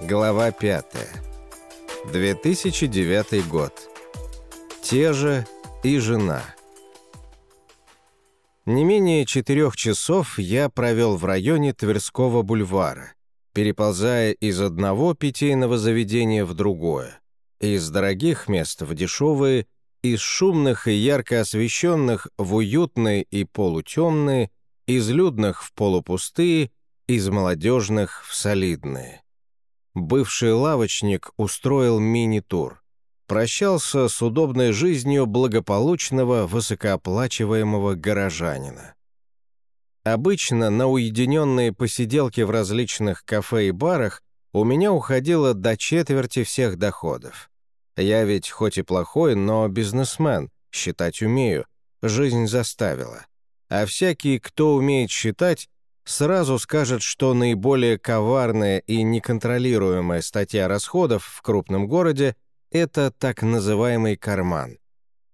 Глава 5. 2009 год. Те же и жена. Не менее четырех часов я провел в районе Тверского бульвара, переползая из одного питейного заведения в другое, из дорогих мест в дешевые, из шумных и ярко освещенных в уютные и полутемные, из людных в полупустые, из молодежных в солидные. Бывший лавочник устроил мини-тур. Прощался с удобной жизнью благополучного, высокооплачиваемого горожанина. Обычно на уединенные посиделки в различных кафе и барах у меня уходило до четверти всех доходов. Я ведь хоть и плохой, но бизнесмен, считать умею, жизнь заставила. А всякий, кто умеет считать, сразу скажет, что наиболее коварная и неконтролируемая статья расходов в крупном городе — это так называемый карман.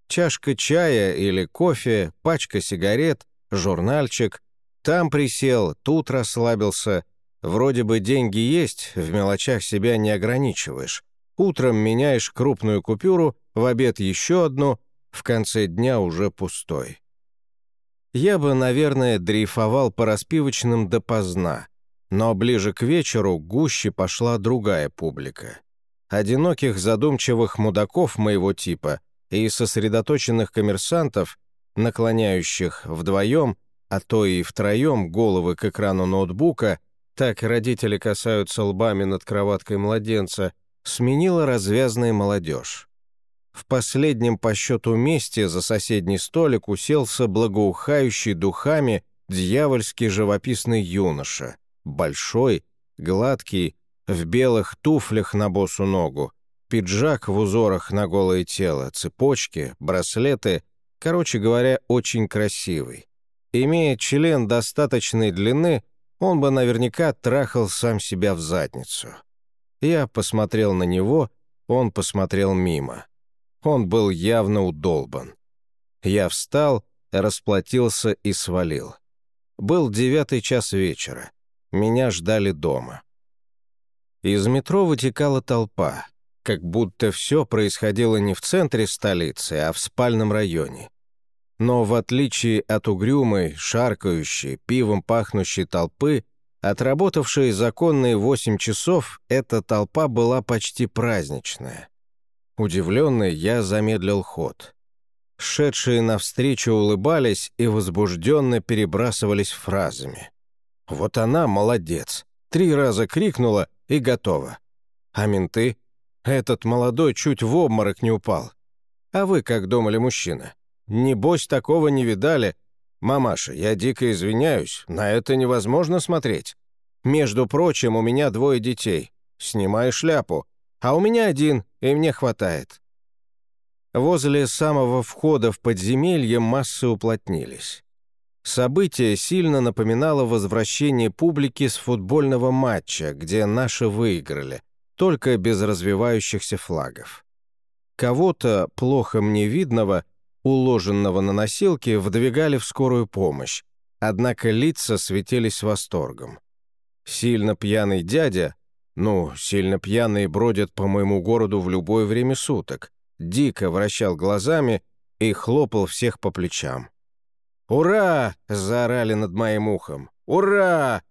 Чашка чая или кофе, пачка сигарет, журнальчик. Там присел, тут расслабился. Вроде бы деньги есть, в мелочах себя не ограничиваешь. Утром меняешь крупную купюру, в обед еще одну, в конце дня уже пустой я бы, наверное, дрейфовал по распивочным допоздна, но ближе к вечеру гуще пошла другая публика. Одиноких задумчивых мудаков моего типа и сосредоточенных коммерсантов, наклоняющих вдвоем, а то и втроем головы к экрану ноутбука, так родители касаются лбами над кроваткой младенца, сменила развязная молодежь. В последнем по счету месте за соседний столик уселся благоухающий духами дьявольский живописный юноша, большой, гладкий, в белых туфлях на босу ногу, пиджак в узорах на голое тело, цепочки, браслеты, короче говоря, очень красивый. Имея член достаточной длины, он бы наверняка трахал сам себя в задницу. Я посмотрел на него, он посмотрел мимо. Он был явно удолбан. Я встал, расплатился и свалил. Был девятый час вечера. Меня ждали дома. Из метро вытекала толпа, как будто все происходило не в центре столицы, а в спальном районе. Но в отличие от угрюмой, шаркающей, пивом пахнущей толпы, отработавшей законные восемь часов, эта толпа была почти праздничная. Удивленный, я замедлил ход. Шедшие навстречу улыбались и возбужденно перебрасывались фразами. «Вот она молодец!» Три раза крикнула и готова. А менты? Этот молодой чуть в обморок не упал. А вы как думали, мужчина? Небось, такого не видали? Мамаша, я дико извиняюсь, на это невозможно смотреть. Между прочим, у меня двое детей. Снимай шляпу. А у меня один, и мне хватает. Возле самого входа в подземелье массы уплотнились. Событие сильно напоминало возвращение публики с футбольного матча, где наши выиграли, только без развивающихся флагов. Кого-то, плохо мне видного, уложенного на носилки, вдвигали в скорую помощь, однако лица светились восторгом. Сильно пьяный дядя, ну, сильно пьяные бродят по моему городу в любое время суток. Дико вращал глазами и хлопал всех по плечам. «Ура!» — заорали над моим ухом. «Ура!»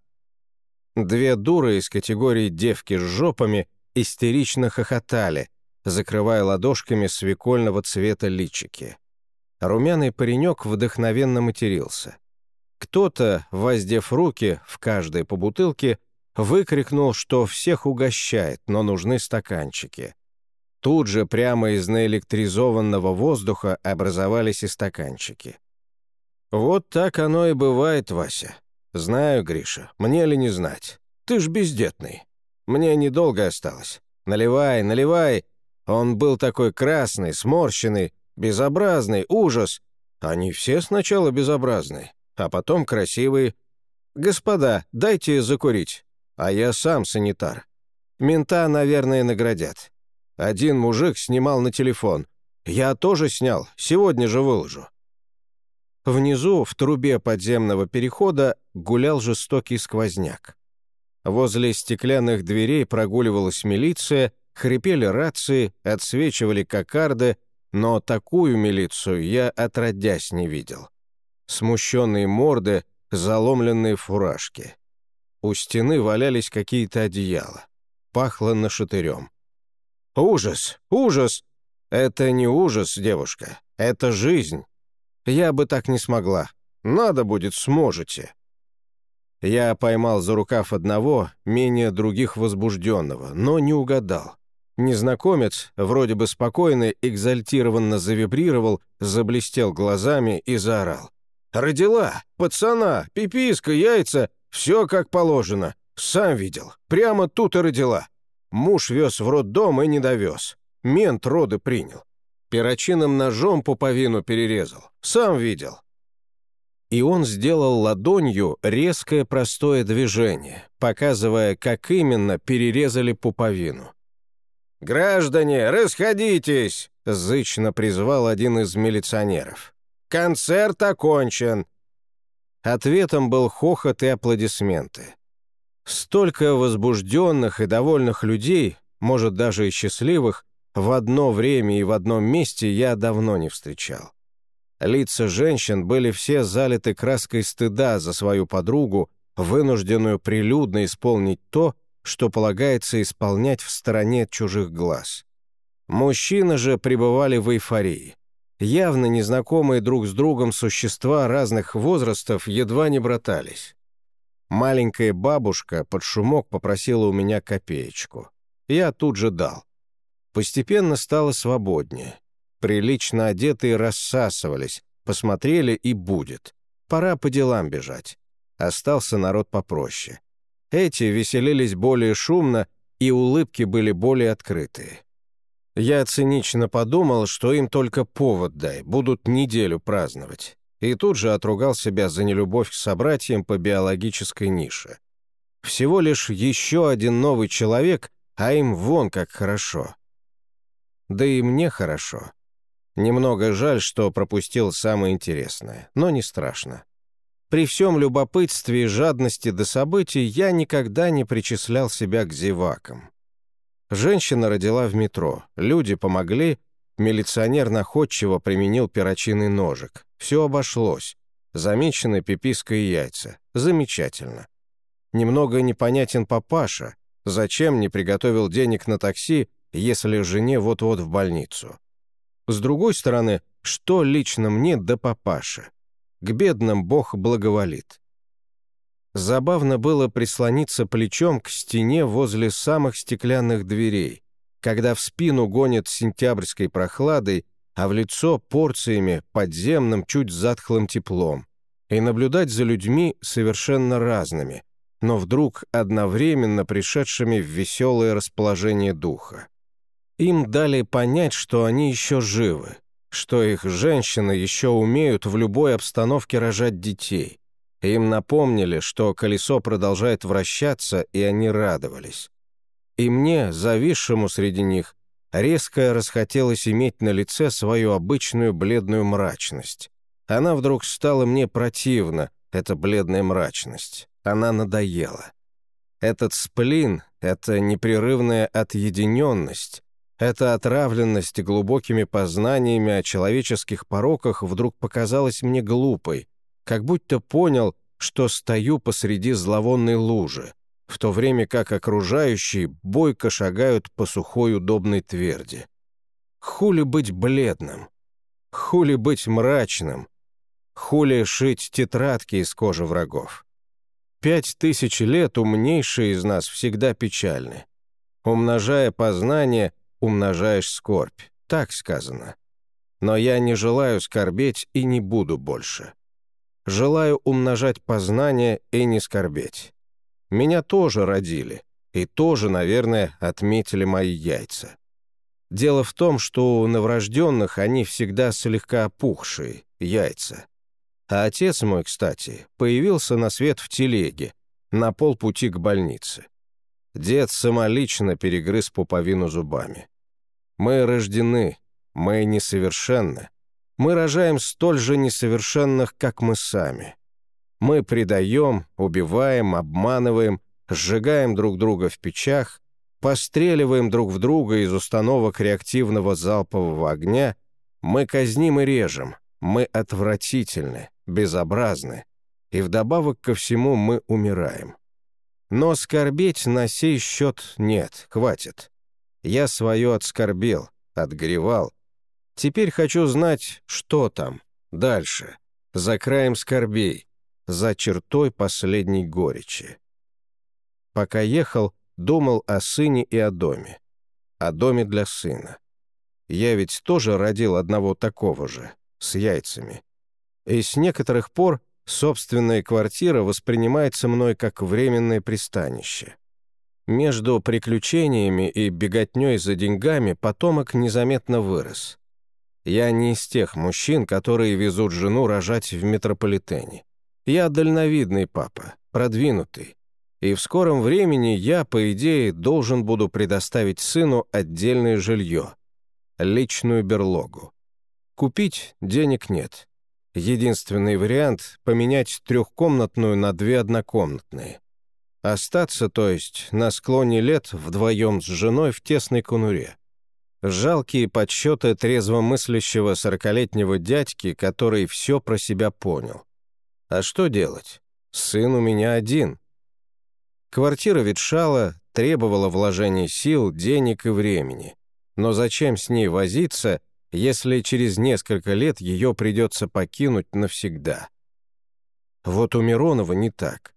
Две дуры из категории «девки с жопами» истерично хохотали, закрывая ладошками свекольного цвета личики. Румяный паренек вдохновенно матерился. Кто-то, воздев руки в каждой по бутылке, выкрикнул, что всех угощает, но нужны стаканчики. Тут же прямо из наэлектризованного воздуха образовались и стаканчики. «Вот так оно и бывает, Вася. Знаю, Гриша, мне ли не знать. Ты ж бездетный. Мне недолго осталось. Наливай, наливай. Он был такой красный, сморщенный, безобразный, ужас. Они все сначала безобразные, а потом красивые. Господа, дайте закурить а я сам санитар. Мента, наверное, наградят. Один мужик снимал на телефон. Я тоже снял, сегодня же выложу. Внизу, в трубе подземного перехода, гулял жестокий сквозняк. Возле стеклянных дверей прогуливалась милиция, хрипели рации, отсвечивали кокарды, но такую милицию я отродясь не видел. Смущенные морды, заломленные фуражки. У стены валялись какие-то одеяла. Пахло нашатырем. «Ужас! Ужас! Это не ужас, девушка. Это жизнь. Я бы так не смогла. Надо будет, сможете». Я поймал за рукав одного, менее других возбужденного, но не угадал. Незнакомец, вроде бы спокойно, экзальтированно завибрировал, заблестел глазами и заорал. «Родила! Пацана! Пиписка, яйца! Все как положено! Сам видел! Прямо тут и родила! Муж вез в роддом и не довез. Мент роды принял. Перочинным ножом пуповину перерезал. Сам видел. И он сделал ладонью резкое простое движение, показывая, как именно перерезали пуповину. «Граждане, расходитесь!» — зычно призвал один из милиционеров. «Концерт окончен!» Ответом был хохот и аплодисменты. Столько возбужденных и довольных людей, может, даже и счастливых, в одно время и в одном месте я давно не встречал. Лица женщин были все залиты краской стыда за свою подругу, вынужденную прилюдно исполнить то, что полагается исполнять в стороне чужих глаз. Мужчины же пребывали в эйфории. Явно незнакомые друг с другом существа разных возрастов едва не братались. Маленькая бабушка под шумок попросила у меня копеечку. Я тут же дал. Постепенно стало свободнее. Прилично одетые рассасывались, посмотрели и будет. Пора по делам бежать. Остался народ попроще. Эти веселились более шумно, и улыбки были более открытые. Я цинично подумал, что им только повод дай, будут неделю праздновать и тут же отругал себя за нелюбовь к собратьям по биологической нише. Всего лишь еще один новый человек, а им вон как хорошо. Да и мне хорошо. Немного жаль, что пропустил самое интересное, но не страшно. При всем любопытстве и жадности до событий я никогда не причислял себя к зевакам. Женщина родила в метро, люди помогли, Милиционер находчиво применил перочинный ножик. Все обошлось. Замечены пиписка и яйца. Замечательно. Немного непонятен папаша. Зачем не приготовил денег на такси, если жене вот-вот в больницу? С другой стороны, что лично мне до папаши? К бедным Бог благоволит. Забавно было прислониться плечом к стене возле самых стеклянных дверей, когда в спину гонит сентябрьской прохладой, а в лицо порциями подземным, чуть затхлым теплом, и наблюдать за людьми совершенно разными, но вдруг одновременно пришедшими в веселое расположение духа. Им дали понять, что они еще живы, что их женщины еще умеют в любой обстановке рожать детей. Им напомнили, что колесо продолжает вращаться, и они радовались. И мне, зависшему среди них, резко расхотелось иметь на лице свою обычную бледную мрачность. Она вдруг стала мне противна, эта бледная мрачность. Она надоела. Этот сплин, эта непрерывная отъединенность, эта отравленность глубокими познаниями о человеческих пороках вдруг показалась мне глупой, как будто понял, что стою посреди зловонной лужи, в то время как окружающие бойко шагают по сухой удобной тверди. Хули быть бледным? Хули быть мрачным? Хули шить тетрадки из кожи врагов? Пять тысяч лет умнейшие из нас всегда печальны. Умножая познание, умножаешь скорбь, так сказано. Но я не желаю скорбеть и не буду больше. Желаю умножать познание и не скорбеть. Меня тоже родили, и тоже, наверное, отметили мои яйца. Дело в том, что у новорожденных они всегда слегка опухшие, яйца. А отец мой, кстати, появился на свет в телеге, на полпути к больнице. Дед самолично перегрыз пуповину зубами. Мы рождены, мы несовершенны. Мы рожаем столь же несовершенных, как мы сами. Мы предаем, убиваем, обманываем, сжигаем друг друга в печах, постреливаем друг в друга из установок реактивного залпового огня, мы казним и режем, мы отвратительны, безобразны, и вдобавок ко всему мы умираем. Но скорбеть на сей счет нет, хватит. Я свое отскорбел, отгревал. Теперь хочу знать, что там, дальше, за краем скорбей, за чертой последней горечи. Пока ехал, думал о сыне и о доме. О доме для сына. Я ведь тоже родил одного такого же, с яйцами. И с некоторых пор собственная квартира воспринимается мной как временное пристанище. Между приключениями и беготней за деньгами потомок незаметно вырос. Я не из тех мужчин, которые везут жену рожать в метрополитене. Я дальновидный папа, продвинутый. И в скором времени я, по идее, должен буду предоставить сыну отдельное жилье, личную берлогу. Купить денег нет. Единственный вариант — поменять трехкомнатную на две однокомнатные. Остаться, то есть, на склоне лет вдвоем с женой в тесной конуре. Жалкие подсчеты трезвомыслящего сорокалетнего дядьки, который все про себя понял. А что делать? Сын у меня один. Квартира ветшала, требовала вложений сил, денег и времени. Но зачем с ней возиться, если через несколько лет ее придется покинуть навсегда. Вот у Миронова не так.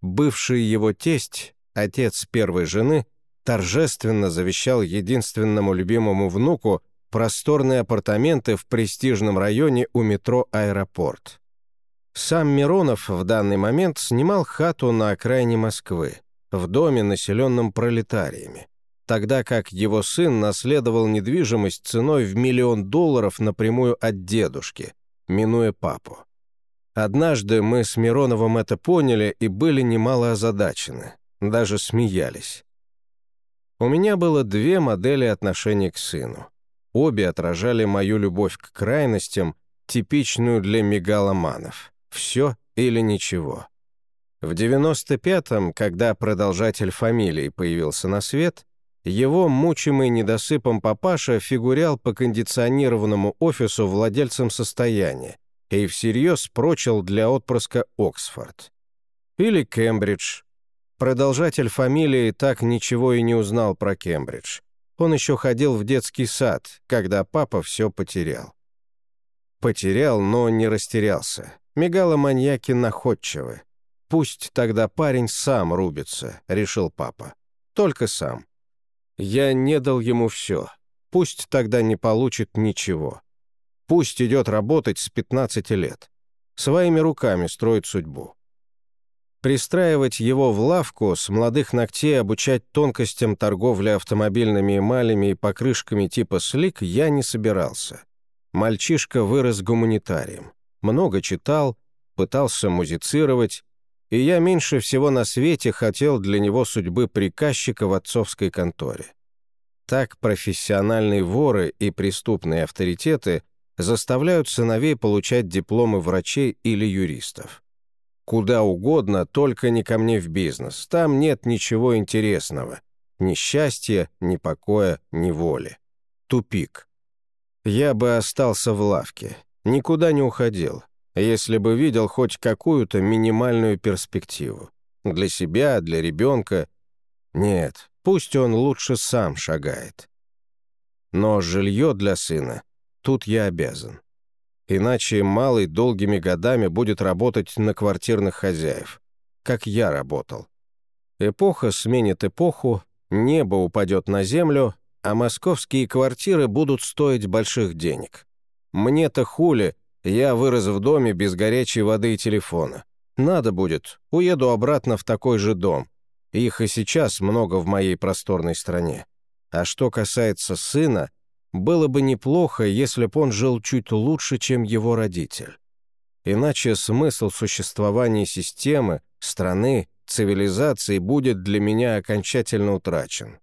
Бывший его тесть, отец первой жены, торжественно завещал единственному любимому внуку просторные апартаменты в престижном районе у метро «Аэропорт». Сам Миронов в данный момент снимал хату на окраине Москвы, в доме, населенном пролетариями тогда как его сын наследовал недвижимость ценой в миллион долларов напрямую от дедушки, минуя папу. Однажды мы с Мироновым это поняли и были немало озадачены, даже смеялись. У меня было две модели отношений к сыну. Обе отражали мою любовь к крайностям, типичную для мегаломанов. Все или ничего. В 95-м, когда продолжатель фамилии появился на свет, его, мучимый недосыпом папаша, фигурял по кондиционированному офису владельцем состояния и всерьез прочил для отпрыска Оксфорд. Или Кембридж. Продолжатель фамилии так ничего и не узнал про Кембридж. Он еще ходил в детский сад, когда папа все потерял. Потерял, но не растерялся. Мегаломаньяки находчивы. «Пусть тогда парень сам рубится», — решил папа. «Только сам. Я не дал ему все. Пусть тогда не получит ничего. Пусть идет работать с 15 лет. Своими руками строит судьбу. Пристраивать его в лавку, с молодых ногтей обучать тонкостям торговли автомобильными эмалями и покрышками типа слик я не собирался. Мальчишка вырос гуманитарием. Много читал, пытался музицировать, и я меньше всего на свете хотел для него судьбы приказчика в отцовской конторе. Так профессиональные воры и преступные авторитеты заставляют сыновей получать дипломы врачей или юристов. Куда угодно, только не ко мне в бизнес. Там нет ничего интересного. Ни счастья, ни покоя, ни воли. Тупик. Я бы остался в лавке, никуда не уходил, если бы видел хоть какую-то минимальную перспективу. Для себя, для ребенка. Нет, пусть он лучше сам шагает. Но жилье для сына тут я обязан. Иначе малый долгими годами будет работать на квартирных хозяев, как я работал. Эпоха сменит эпоху, небо упадет на землю, а московские квартиры будут стоить больших денег. Мне-то хули, я вырос в доме без горячей воды и телефона. Надо будет, уеду обратно в такой же дом. Их и сейчас много в моей просторной стране. А что касается сына, было бы неплохо, если б он жил чуть лучше, чем его родитель. Иначе смысл существования системы, страны, цивилизации будет для меня окончательно утрачен.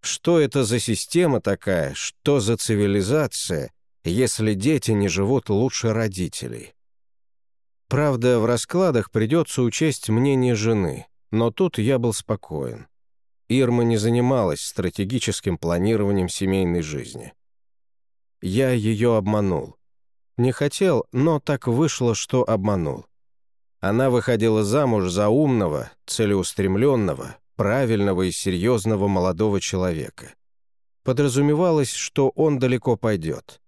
Что это за система такая, что за цивилизация, если дети не живут лучше родителей. Правда, в раскладах придется учесть мнение жены. Но тут я был спокоен. Ирма не занималась стратегическим планированием семейной жизни. Я ее обманул. Не хотел, но так вышло, что обманул. Она выходила замуж за умного, целеустремленного, правильного и серьезного молодого человека. Подразумевалось, что он далеко пойдет.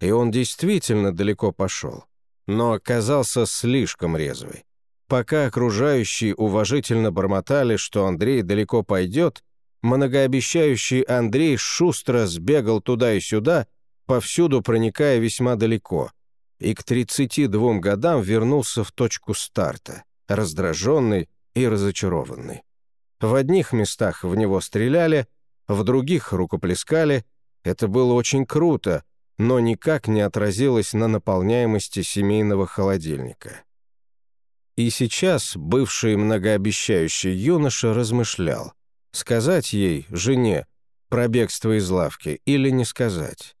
И он действительно далеко пошел, но оказался слишком резвый. Пока окружающие уважительно бормотали, что Андрей далеко пойдет, многообещающий Андрей шустро сбегал туда и сюда, повсюду проникая весьма далеко, и к 32 годам вернулся в точку старта, раздраженный и разочарованный. В одних местах в него стреляли, в других рукоплескали. Это было очень круто, но никак не отразилось на наполняемости семейного холодильника. И сейчас бывший многообещающий юноша размышлял, сказать ей, жене, про бегство из лавки или не сказать.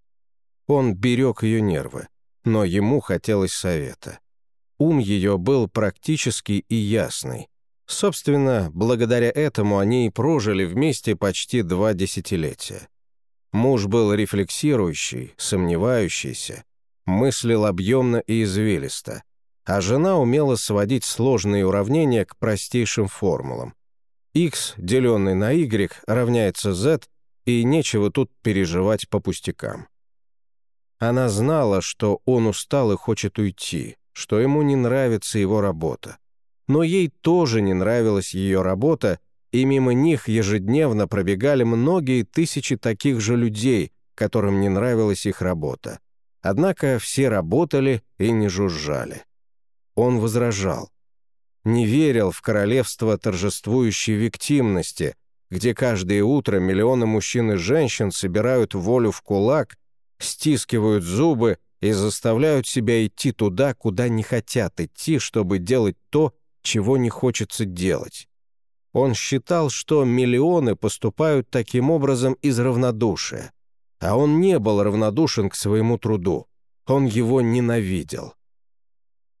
Он берег ее нервы, но ему хотелось совета. Ум ее был практический и ясный. Собственно, благодаря этому они и прожили вместе почти два десятилетия. Муж был рефлексирующий, сомневающийся, мыслил объемно и извилисто, а жена умела сводить сложные уравнения к простейшим формулам. x, деленный на y, равняется z, и нечего тут переживать по пустякам. Она знала, что он устал и хочет уйти, что ему не нравится его работа. Но ей тоже не нравилась ее работа, и мимо них ежедневно пробегали многие тысячи таких же людей, которым не нравилась их работа. Однако все работали и не жужжали. Он возражал. Не верил в королевство торжествующей виктимности, где каждое утро миллионы мужчин и женщин собирают волю в кулак, стискивают зубы и заставляют себя идти туда, куда не хотят идти, чтобы делать то, чего не хочется делать. Он считал, что миллионы поступают таким образом из равнодушия. А он не был равнодушен к своему труду. Он его ненавидел.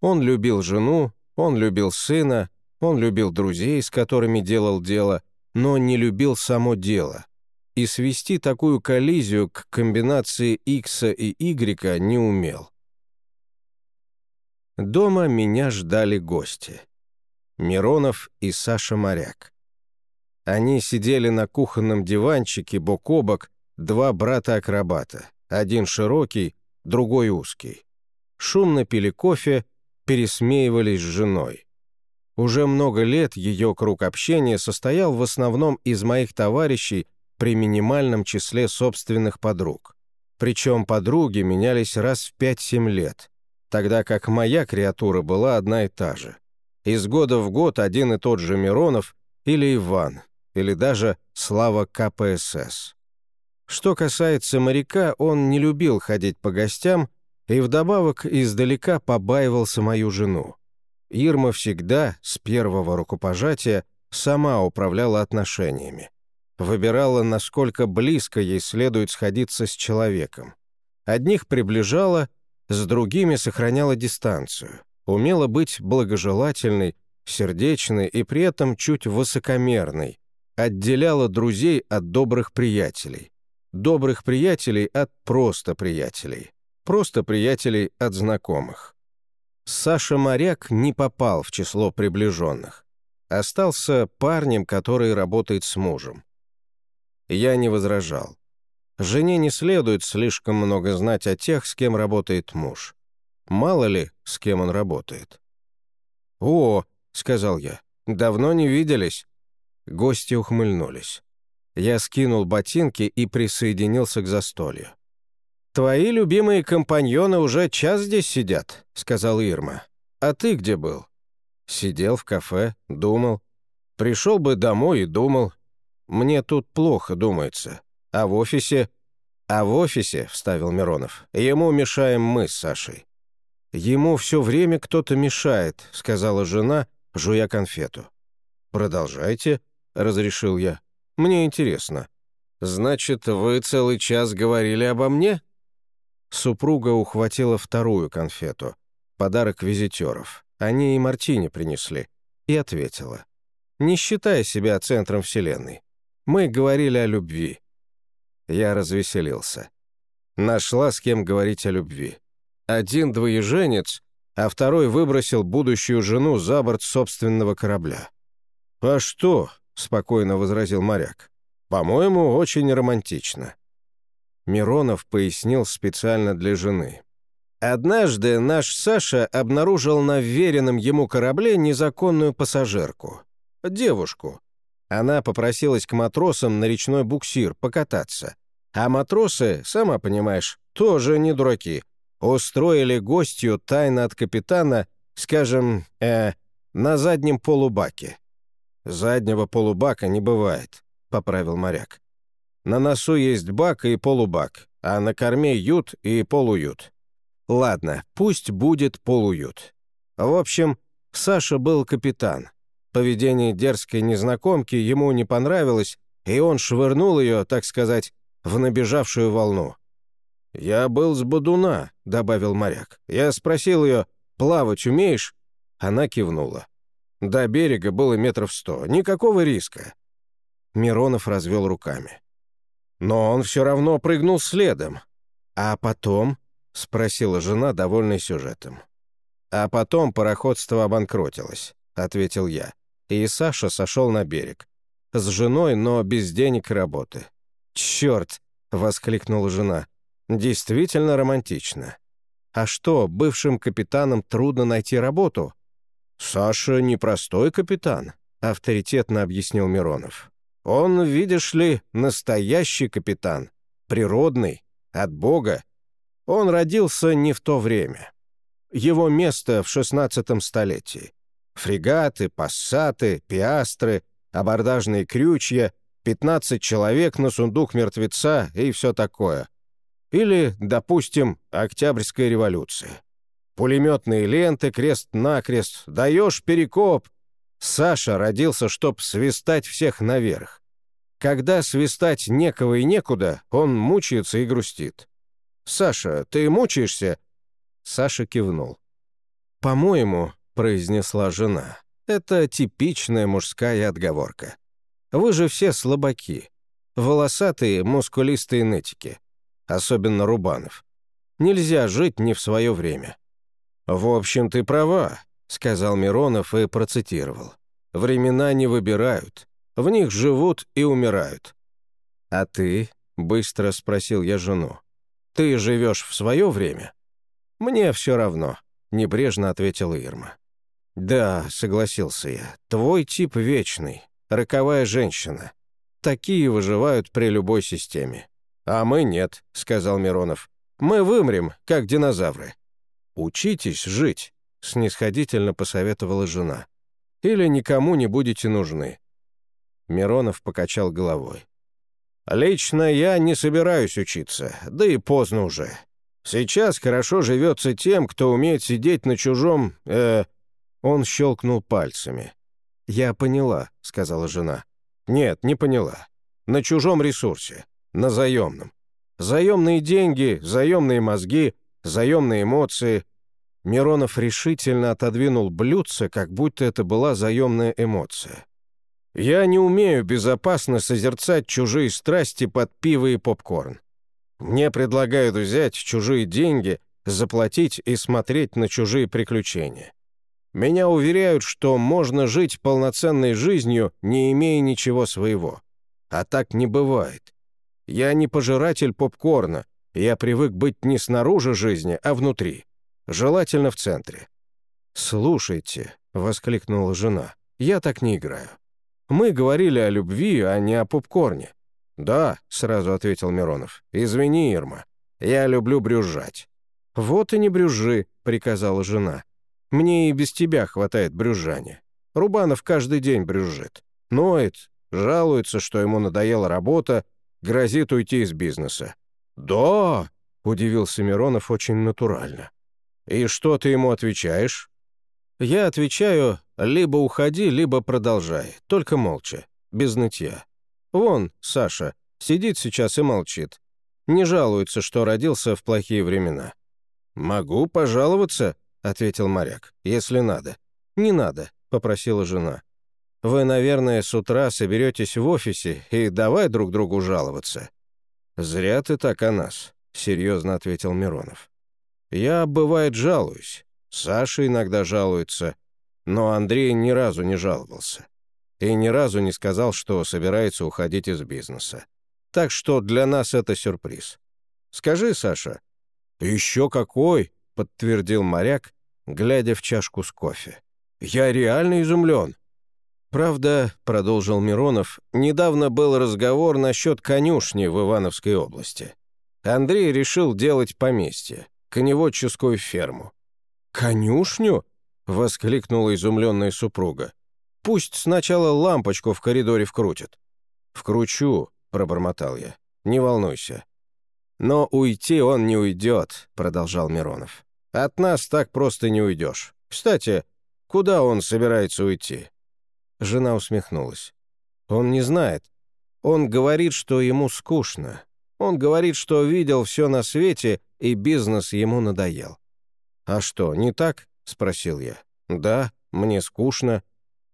Он любил жену, он любил сына, он любил друзей, с которыми делал дело, но не любил само дело. И свести такую коллизию к комбинации X и Y не умел. Дома меня ждали гости. Миронов и Саша Моряк. Они сидели на кухонном диванчике бок о бок, два брата-акробата, один широкий, другой узкий. Шумно пили кофе, пересмеивались с женой. Уже много лет ее круг общения состоял в основном из моих товарищей при минимальном числе собственных подруг. Причем подруги менялись раз в 5-7 лет, тогда как моя креатура была одна и та же из года в год один и тот же Миронов или Иван, или даже Слава КПСС. Что касается моряка, он не любил ходить по гостям и вдобавок издалека побаивался мою жену. Ирма всегда, с первого рукопожатия, сама управляла отношениями. Выбирала, насколько близко ей следует сходиться с человеком. Одних приближала, с другими сохраняла дистанцию умела быть благожелательной, сердечной и при этом чуть высокомерной, отделяла друзей от добрых приятелей, добрых приятелей от просто приятелей, просто приятелей от знакомых. Саша Моряк не попал в число приближенных. Остался парнем, который работает с мужем. Я не возражал. Жене не следует слишком много знать о тех, с кем работает муж. Мало ли, с кем он работает. «О», — сказал я, — «давно не виделись». Гости ухмыльнулись. Я скинул ботинки и присоединился к застолью. «Твои любимые компаньоны уже час здесь сидят», — сказал Ирма. «А ты где был?» Сидел в кафе, думал. Пришел бы домой и думал. Мне тут плохо думается. А в офисе... А в офисе, — вставил Миронов, — ему мешаем мы с Сашей. «Ему все время кто-то мешает», — сказала жена, жуя конфету. «Продолжайте», — разрешил я. «Мне интересно». «Значит, вы целый час говорили обо мне?» Супруга ухватила вторую конфету, подарок визитеров. Они и мартини принесли, и ответила. не считая себя центром Вселенной. Мы говорили о любви. Я развеселился. Нашла с кем говорить о любви. Один двоеженец, а второй выбросил будущую жену за борт собственного корабля. «А что?» — спокойно возразил моряк. «По-моему, очень романтично». Миронов пояснил специально для жены. Однажды наш Саша обнаружил на веренном ему корабле незаконную пассажирку. Девушку. Она попросилась к матросам на речной буксир покататься. А матросы, сама понимаешь, тоже не дураки. Устроили гостью тайно от капитана, скажем, э, на заднем полубаке. «Заднего полубака не бывает», — поправил моряк. «На носу есть бак и полубак, а на корме ют и полуют. Ладно, пусть будет полуют. В общем, Саша был капитан. Поведение дерзкой незнакомки ему не понравилось, и он швырнул ее, так сказать, в набежавшую волну. «Я был с Бодуна», — добавил моряк. Я спросил ее, «Плавать умеешь?» Она кивнула. До берега было метров сто. Никакого риска. Миронов развел руками. Но он все равно прыгнул следом. А потом — спросила жена, довольная сюжетом. «А потом пароходство обанкротилось», — ответил я. И Саша сошел на берег. С женой, но без денег и работы. «Черт!» — воскликнула жена. «Действительно романтично. А что, бывшим капитанам трудно найти работу?» «Саша непростой капитан», — авторитетно объяснил Миронов. «Он, видишь ли, настоящий капитан. Природный, от Бога, он родился не в то время. Его место в XVI столетии. Фрегаты, пассаты, пиастры, абордажные крючья, 15 человек на сундук мертвеца и все такое. Или, допустим, Октябрьская революция. Пулеметные ленты, крест-накрест, даешь перекоп. Саша родился, чтоб свистать всех наверх. Когда свистать некого и некуда, он мучается и грустит. «Саша, ты мучаешься?» Саша кивнул. «По-моему», — произнесла жена, — «это типичная мужская отговорка. Вы же все слабаки. Волосатые, мускулистые нытики. Особенно Рубанов. Нельзя жить не в свое время». «В общем, ты права», — сказал Миронов и процитировал. «Времена не выбирают. В них живут и умирают». «А ты?» — быстро спросил я жену. Ты живешь в свое время?» «Мне все равно», — небрежно ответила Ирма. «Да», — согласился я, — «твой тип вечный, роковая женщина. Такие выживают при любой системе». «А мы нет», — сказал Миронов. «Мы вымрем, как динозавры». «Учитесь жить», — снисходительно посоветовала жена. «Или никому не будете нужны». Миронов покачал головой. Лично я не собираюсь учиться, да и поздно уже. Сейчас хорошо живется тем, кто умеет сидеть на чужом... Э... Он щелкнул пальцами. «Я поняла», — сказала жена. «Нет, не поняла. На чужом ресурсе. На заемном. Заемные деньги, заемные мозги, заемные эмоции». Миронов решительно отодвинул блюдце, как будто это была заемная эмоция. Я не умею безопасно созерцать чужие страсти под пиво и попкорн. Мне предлагают взять чужие деньги, заплатить и смотреть на чужие приключения. Меня уверяют, что можно жить полноценной жизнью, не имея ничего своего. А так не бывает. Я не пожиратель попкорна, я привык быть не снаружи жизни, а внутри. Желательно в центре. «Слушайте», — воскликнула жена, — «я так не играю. Мы говорили о любви, а не о попкорне». «Да», — сразу ответил Миронов. «Извини, Ирма, я люблю брюзжать». «Вот и не брюзжи», — приказала жена. «Мне и без тебя хватает брюзжания. Рубанов каждый день брюзжит. Ноет, жалуется, что ему надоела работа, грозит уйти из бизнеса». «Да!» — удивился Миронов очень натурально. «И что ты ему отвечаешь?» Я отвечаю, либо уходи, либо продолжай, только молча, без нытья. Вон, Саша, сидит сейчас и молчит. Не жалуется, что родился в плохие времена. «Могу пожаловаться», — ответил моряк, — «если надо». «Не надо», — попросила жена. Вы, наверное, с утра соберетесь в офисе и давай друг другу жаловаться». «Зря ты так о нас», — серьезно ответил Миронов. «Я, бывает, жалуюсь. Саша иногда жалуется, но Андрей ни разу не жаловался. И ни разу не сказал, что собирается уходить из бизнеса. Так что для нас это сюрприз. Скажи, Саша». «Еще какой!» — подтвердил моряк, глядя в чашку с кофе. «Я реально изумлен. Правда, продолжил Миронов, недавно был разговор насчет конюшни в Ивановской области. Андрей решил делать поместье, коневодческую ферму. «Конюшню?» — воскликнула изумленная супруга. «Пусть сначала лампочку в коридоре вкрутит». «Вкручу», — пробормотал я. «Не волнуйся». «Но уйти он не уйдет», — продолжал Миронов. «От нас так просто не уйдешь. Кстати, куда он собирается уйти?» Жена усмехнулась. «Он не знает. Он говорит, что ему скучно. Он говорит, что видел все на свете, и бизнес ему надоел». «А что, не так?» — спросил я. «Да, мне скучно.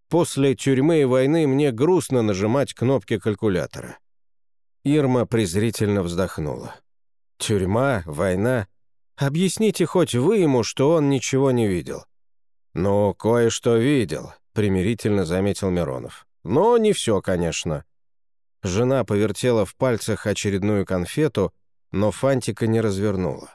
После тюрьмы и войны мне грустно нажимать кнопки калькулятора». Ирма презрительно вздохнула. «Тюрьма, война. Объясните хоть вы ему, что он ничего не видел». «Ну, кое-что видел примирительно заметил Миронов. «Но не все, конечно». Жена повертела в пальцах очередную конфету, но фантика не развернула.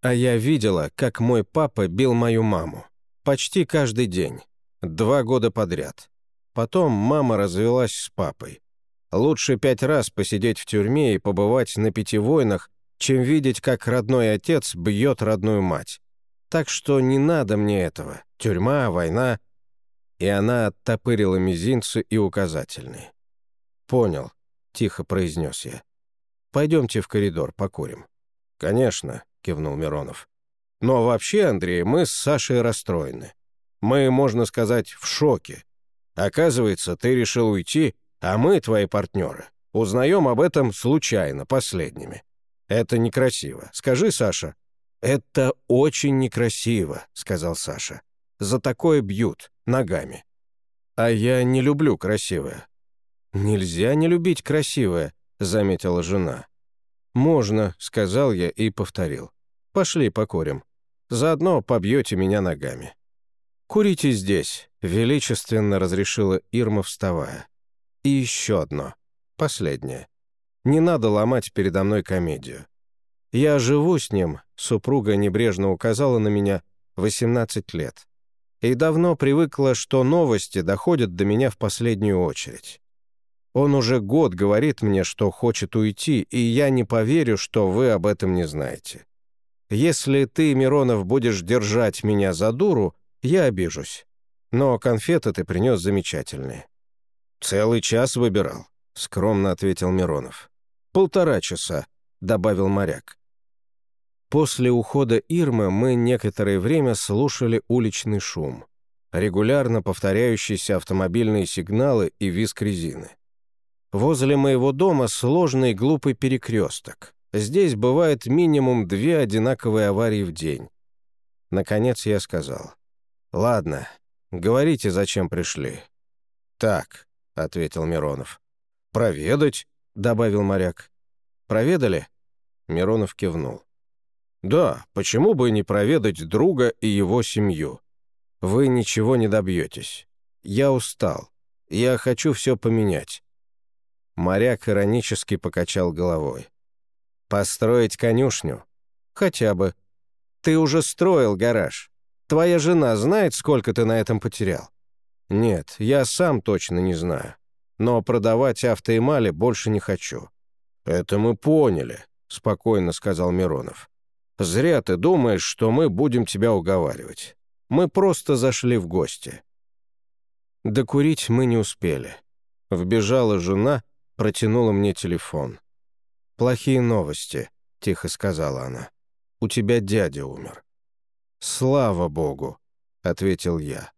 А я видела, как мой папа бил мою маму. Почти каждый день. Два года подряд. Потом мама развелась с папой. Лучше пять раз посидеть в тюрьме и побывать на пяти войнах, чем видеть, как родной отец бьет родную мать. Так что не надо мне этого. Тюрьма, война и она оттопырила мизинцы и указательные. «Понял», — тихо произнес я. «Пойдемте в коридор, покурим». «Конечно», — кивнул Миронов. «Но вообще, Андрей, мы с Сашей расстроены. Мы, можно сказать, в шоке. Оказывается, ты решил уйти, а мы, твои партнеры, узнаем об этом случайно, последними. Это некрасиво. Скажи, Саша». «Это очень некрасиво», — сказал Саша. «За такое бьют ногами. А я не люблю красивое. Нельзя не любить красивое, заметила жена. Можно, сказал я и повторил. Пошли покурим. Заодно побьете меня ногами. «Курите здесь», — величественно разрешила Ирма, вставая. «И еще одно. Последнее. Не надо ломать передо мной комедию. Я живу с ним», — супруга небрежно указала на меня, — «18 лет и давно привыкла, что новости доходят до меня в последнюю очередь. Он уже год говорит мне, что хочет уйти, и я не поверю, что вы об этом не знаете. Если ты, Миронов, будешь держать меня за дуру, я обижусь. Но конфеты ты принес замечательные». «Целый час выбирал», — скромно ответил Миронов. «Полтора часа», — добавил моряк. После ухода Ирмы мы некоторое время слушали уличный шум, регулярно повторяющиеся автомобильные сигналы и визг резины. Возле моего дома сложный глупый перекресток. Здесь бывает минимум две одинаковые аварии в день. Наконец я сказал. «Ладно, говорите, зачем пришли». «Так», — ответил Миронов. «Проведать», — добавил моряк. «Проведали?» Миронов кивнул. Да, почему бы не проведать друга и его семью? Вы ничего не добьетесь. Я устал. Я хочу все поменять. Моряк иронически покачал головой. «Построить конюшню? Хотя бы. Ты уже строил гараж. Твоя жена знает, сколько ты на этом потерял?» «Нет, я сам точно не знаю. Но продавать автоэмали больше не хочу». «Это мы поняли», — спокойно сказал Миронов. «Зря ты думаешь, что мы будем тебя уговаривать. Мы просто зашли в гости». Докурить мы не успели. Вбежала жена, протянула мне телефон. «Плохие новости», — тихо сказала она. «У тебя дядя умер». «Слава богу», — ответил я.